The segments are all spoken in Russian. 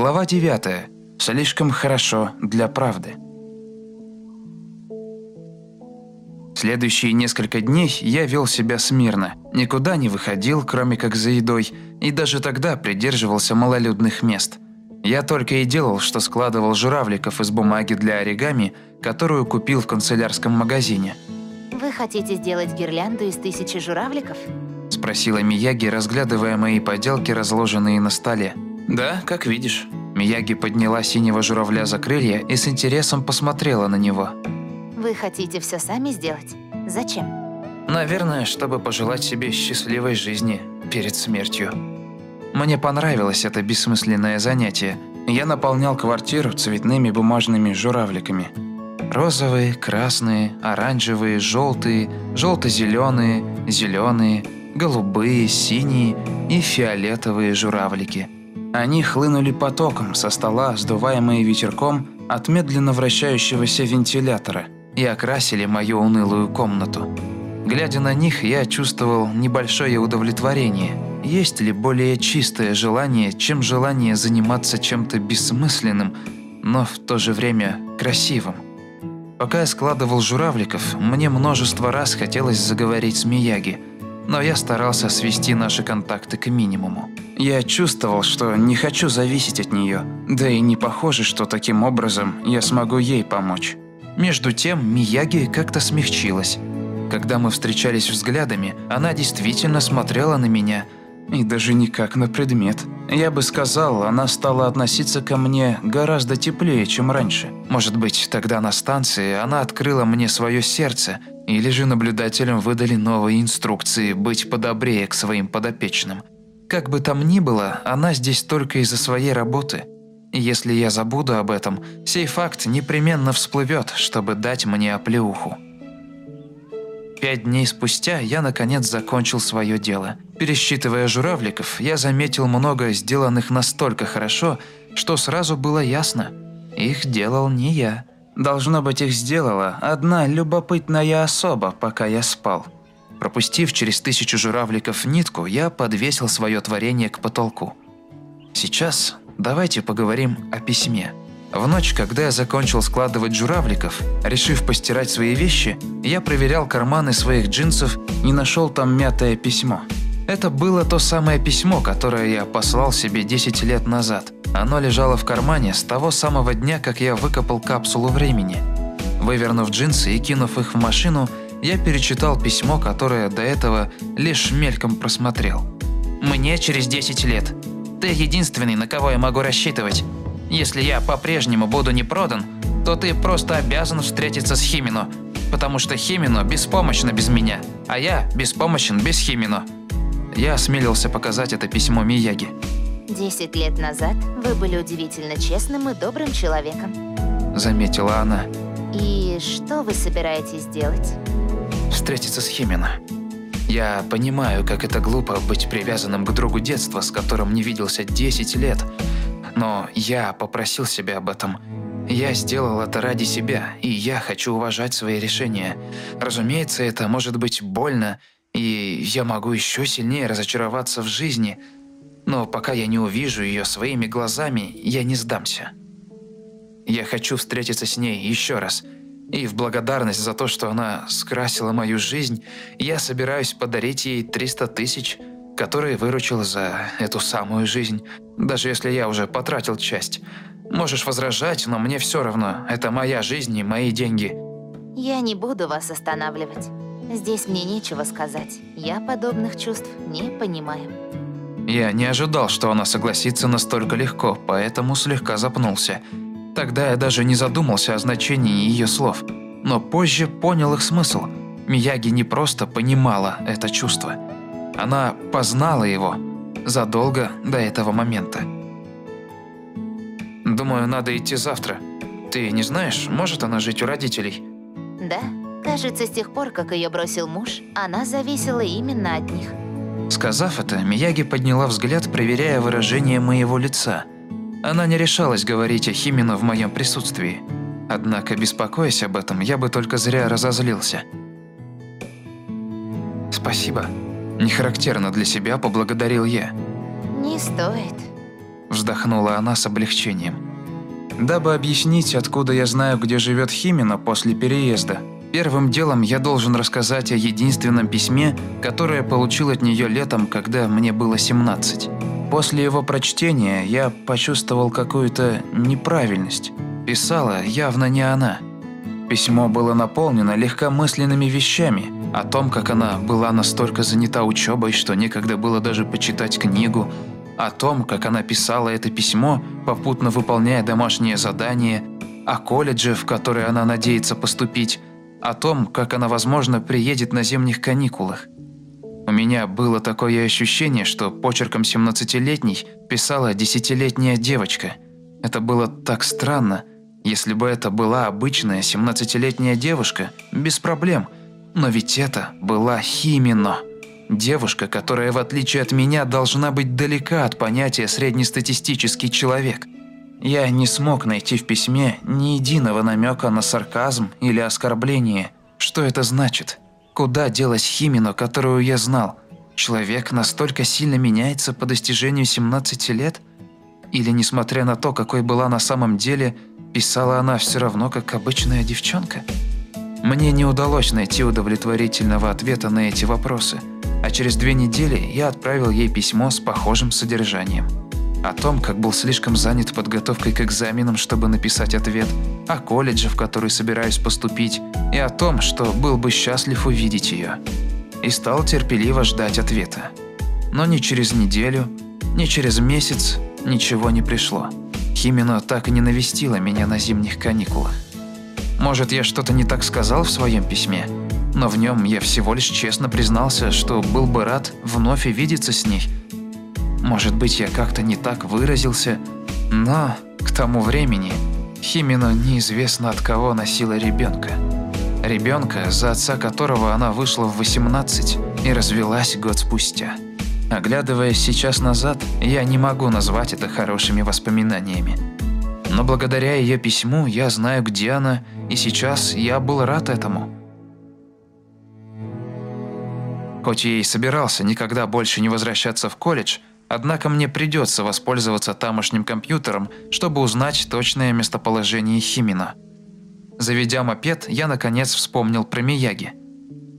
Глава 9. Слишком хорошо для правды. Следующие несколько дней я вел себя смирно, никуда не выходил, кроме как за едой, и даже тогда придерживался малолюдных мест. Я только и делал, что складывал журавликов из бумаги для оригами, которую купил в канцелярском магазине. Вы хотите сделать гирлянду из тысячи журавликов? Спросила Мияги, разглядывая мои поделки, разложенные на столе. «Да, как видишь». Мияги подняла синего журавля за крылья и с интересом посмотрела на него. Вы хотите все сами сделать? Зачем? Наверное, чтобы пожелать себе счастливой жизни перед смертью. Мне понравилось это бессмысленное занятие. Я наполнял квартиру цветными бумажными журавликами. Розовые, красные, оранжевые, желтые, желто-зеленые, зеленые, голубые, синие и фиолетовые журавлики. Они хлынули потоком со стола, сдуваемые ветерком от медленно вращающегося вентилятора – и окрасили мою унылую комнату. Глядя на них, я чувствовал небольшое удовлетворение. Есть ли более чистое желание, чем желание заниматься чем-то бессмысленным, но в то же время красивым? Пока я складывал журавликов, мне множество раз хотелось заговорить с Мияги, но я старался свести наши контакты к минимуму. Я чувствовал, что не хочу зависеть от нее, да и не похоже, что таким образом я смогу ей помочь. Между тем Мияги как-то смягчилась. Когда мы встречались взглядами, она действительно смотрела на меня, и даже не как на предмет. Я бы сказал, она стала относиться ко мне гораздо теплее, чем раньше. Может быть, тогда на станции она открыла мне свое сердце, или же наблюдателям выдали новые инструкции быть подобрее к своим подопечным. Как бы там ни было, она здесь только из-за своей работы – если я забуду об этом, сей факт непременно всплывет, чтобы дать мне оплеуху. Пять дней спустя я наконец закончил свое дело. Пересчитывая журавликов, я заметил много сделанных настолько хорошо, что сразу было ясно. Их делал не я. Должно быть, их сделала одна любопытная особа, пока я спал. Пропустив через тысячу журавликов нитку, я подвесил свое творение к потолку. Сейчас давайте поговорим о письме. В ночь, когда я закончил складывать журавликов, решив постирать свои вещи, я проверял карманы своих джинсов и нашел там мятое письмо. Это было то самое письмо, которое я послал себе 10 лет назад. Оно лежало в кармане с того самого дня, как я выкопал капсулу времени. Вывернув джинсы и кинув их в машину, я перечитал письмо, которое до этого лишь мельком просмотрел. «Мне через 10 лет. Ты единственный, на кого я могу рассчитывать. Если я по-прежнему буду не продан, то ты просто обязан встретиться с Химино, потому что Химино беспомощна без меня, а я беспомощен без Химино. Я осмелился показать это письмо Мияги. Десять лет назад вы были удивительно честным и добрым человеком. Заметила она. И что вы собираетесь делать? Встретиться с Химино. Я понимаю, как это глупо быть привязанным к другу детства, с которым не виделся 10 лет. Но я попросил себя об этом. Я сделал это ради себя, и я хочу уважать свои решения. Разумеется, это может быть больно, и я могу еще сильнее разочароваться в жизни, но пока я не увижу ее своими глазами, я не сдамся. Я хочу встретиться с ней еще раз – и в благодарность за то, что она скрасила мою жизнь, я собираюсь подарить ей 300 тысяч, которые выручил за эту самую жизнь, даже если я уже потратил часть. Можешь возражать, но мне все равно. Это моя жизнь и мои деньги. Я не буду вас останавливать. Здесь мне нечего сказать. Я подобных чувств не понимаю. Я не ожидал, что она согласится настолько легко, поэтому слегка запнулся – Тогда я даже не задумался о значении ее слов, но позже понял их смысл. Мияги не просто понимала это чувство. Она познала его задолго до этого момента. «Думаю, надо идти завтра. Ты не знаешь, может она жить у родителей?» «Да. Кажется, с тех пор, как ее бросил муж, она зависела именно от них». Сказав это, Мияги подняла взгляд, проверяя выражение моего лица – она не решалась говорить о Химину в моем присутствии. Однако, беспокоясь об этом, я бы только зря разозлился. «Спасибо». Нехарактерно для себя поблагодарил я. «Не стоит». вздохнула она с облегчением. Дабы объяснить, откуда я знаю, где живет Химина после переезда, первым делом я должен рассказать о единственном письме, которое получил от нее летом, когда мне было 17. После его прочтения я почувствовал какую-то неправильность. Писала явно не она. Письмо было наполнено легкомысленными вещами, о том, как она была настолько занята учебой, что некогда было даже почитать книгу, о том, как она писала это письмо, попутно выполняя домашнее задание, о колледже, в который она надеется поступить, о том, как она, возможно, приедет на зимних каникулах. У меня было такое ощущение, что почерком 17-летней писала десятилетняя девочка. Это было так странно. Если бы это была обычная 17-летняя девушка, без проблем. Но ведь это была Химино. Девушка, которая, в отличие от меня, должна быть далека от понятия «среднестатистический человек». Я не смог найти в письме ни единого намека на сарказм или оскорбление. Что это значит? Куда делась Химино, которую я знал? Человек настолько сильно меняется по достижению 17 лет? Или, несмотря на то, какой была на самом деле, писала она все равно, как обычная девчонка? Мне не удалось найти удовлетворительного ответа на эти вопросы – а через две недели я отправил ей письмо с похожим содержанием. О том, как был слишком занят подготовкой к экзаменам, чтобы написать ответ, о колледже, в который собираюсь поступить, и о том, что был бы счастлив увидеть ее. И стал терпеливо ждать ответа. Но ни через неделю, ни через месяц ничего не пришло. Химино так и не навестила меня на зимних каникулах. Может, я что-то не так сказал в своем письме? но в нем я всего лишь честно признался, что был бы рад вновь увидеться с ней. Может быть, я как-то не так выразился, но к тому времени Химина неизвестно от кого носила ребенка. Ребенка, за отца которого она вышла в 18 и развелась год спустя. Оглядываясь сейчас назад, я не могу назвать это хорошими воспоминаниями. Но благодаря ее письму я знаю, где она, и сейчас я был рад этому. Хоть я и собирался никогда больше не возвращаться в колледж, однако мне придется воспользоваться тамошним компьютером, чтобы узнать точное местоположение Химина. Заведя мопед, я наконец вспомнил про Мияги.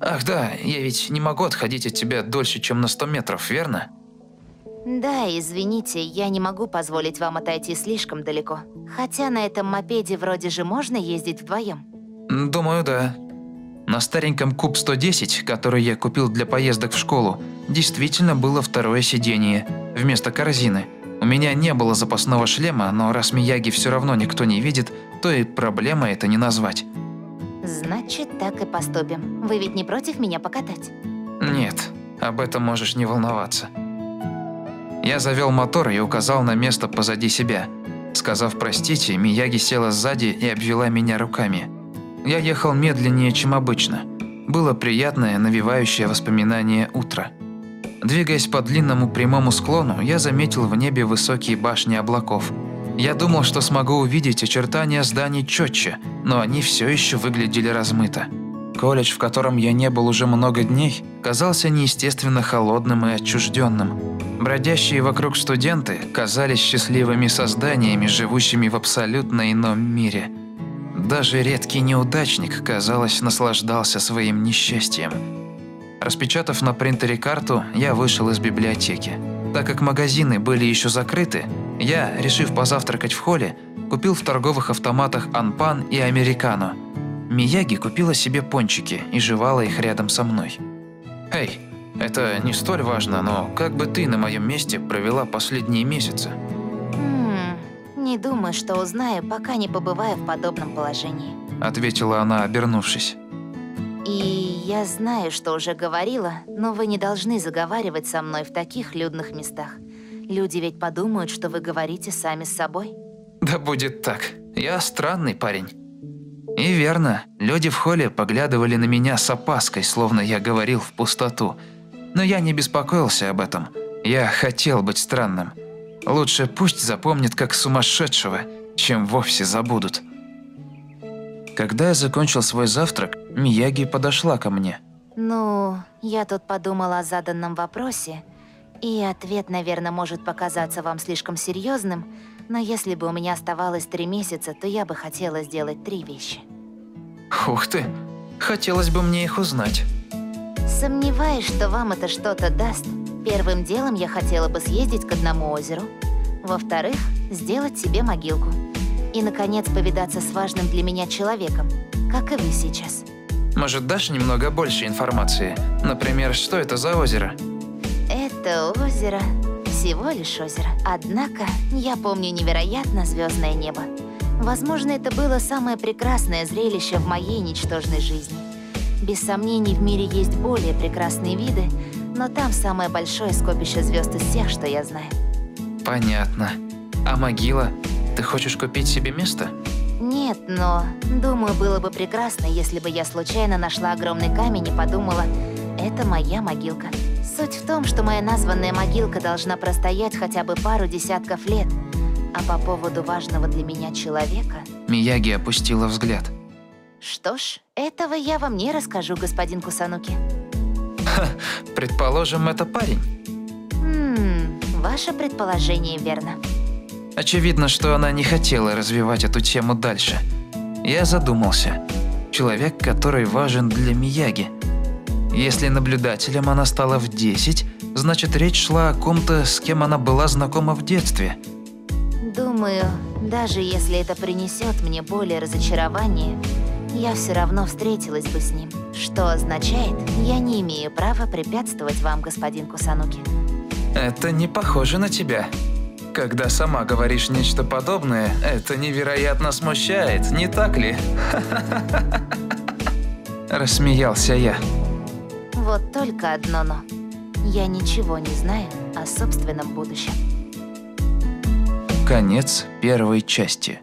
«Ах да, я ведь не могу отходить от тебя дольше, чем на 100 метров, верно?» Да, извините, я не могу позволить вам отойти слишком далеко. Хотя на этом мопеде вроде же можно ездить вдвоем. Думаю, да. На стареньком Куб 110, который я купил для поездок в школу, действительно было второе сиденье, вместо корзины. У меня не было запасного шлема, но раз Мияги все равно никто не видит, то и проблема это не назвать. Значит, так и поступим. Вы ведь не против меня покатать? Нет, об этом можешь не волноваться. Я завел мотор и указал на место позади себя. Сказав «простите», Мияги села сзади и обвела меня руками. Я ехал медленнее, чем обычно. Было приятное, навевающее воспоминание утро. Двигаясь по длинному прямому склону, я заметил в небе высокие башни облаков. Я думал, что смогу увидеть очертания зданий четче, но они все еще выглядели размыто. Колледж, в котором я не был уже много дней, казался неестественно холодным и отчужденным. Бродящие вокруг студенты казались счастливыми созданиями, живущими в абсолютно ином мире – даже редкий неудачник, казалось, наслаждался своим несчастьем. Распечатав на принтере карту, я вышел из библиотеки. Так как магазины были еще закрыты, я, решив позавтракать в холле, купил в торговых автоматах анпан и американо. Мияги купила себе пончики и жевала их рядом со мной. «Эй, это не столь важно, но как бы ты на моем месте провела последние месяцы?» «Не думаю, что узнаю, пока не побываю в подобном положении», — ответила она, обернувшись. «И я знаю, что уже говорила, но вы не должны заговаривать со мной в таких людных местах. Люди ведь подумают, что вы говорите сами с собой». «Да будет так. Я странный парень». И верно, люди в холле поглядывали на меня с опаской, словно я говорил в пустоту. Но я не беспокоился об этом. Я хотел быть странным. Лучше пусть запомнят как сумасшедшего, чем вовсе забудут. Когда я закончил свой завтрак, Мияги подошла ко мне. «Ну, я тут подумала о заданном вопросе И ответ, наверное, может показаться вам слишком серьезным, но если бы у меня оставалось три месяца, то я бы хотела сделать три вещи. Ух ты, хотелось бы мне их узнать. Сомневаюсь, что вам это что-то даст. Первым делом я хотела бы съездить к одному озеру. Во-вторых, сделать себе могилку. И, наконец, повидаться с важным для меня человеком, как и вы сейчас. Может, дашь немного больше информации? Например, что это за озеро? Это озеро, всего лишь озеро. Однако, я помню невероятно звездное небо. Возможно, это было самое прекрасное зрелище в моей ничтожной жизни. Без сомнений, в мире есть более прекрасные виды, но там самое большое скопище звезд из всех, что я знаю. Понятно. А могила? Ты хочешь купить себе место? Нет, но думаю, было бы прекрасно, если бы я случайно нашла огромный камень и подумала, это моя могилка. Суть в том, что моя названная могилка должна простоять хотя бы пару десятков лет. А по поводу важного для меня человека... Мияги опустила взгляд. Что ж, этого я вам не расскажу, господин Кусануки. Предположим, это парень. Хм, ваше предположение верно. Очевидно, что она не хотела развивать эту тему дальше. Я задумался. Человек, который важен для Мияги. Если наблюдателем она стала в 10, значит речь шла о ком-то, с кем она была знакома в детстве. Думаю, даже если это принесет мне более разочарование, я все равно встретилась бы с ним. Что означает, я не имею права препятствовать вам, господин Кусануки. Это не похоже на тебя. Когда сама говоришь нечто подобное, это невероятно смущает, не так ли? Рассмеялся я. Вот только одно «но». Я ничего не знаю о собственном будущем. Конец первой части.